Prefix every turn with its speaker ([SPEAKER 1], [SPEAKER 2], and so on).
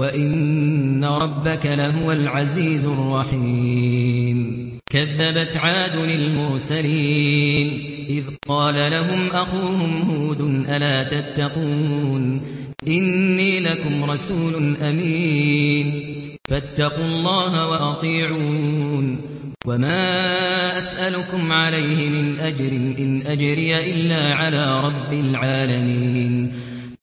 [SPEAKER 1] وإن ربك لهو العزيز الرحيم. كذبت عاد المرسلين. إذ قال لهم أخوهم هود ألا تتقون؟ إني لكم رسول أمين. فاتقوا الله وأطيعون. وما أسألكم عليه من أجر إن أجري إلا على رب العالمين.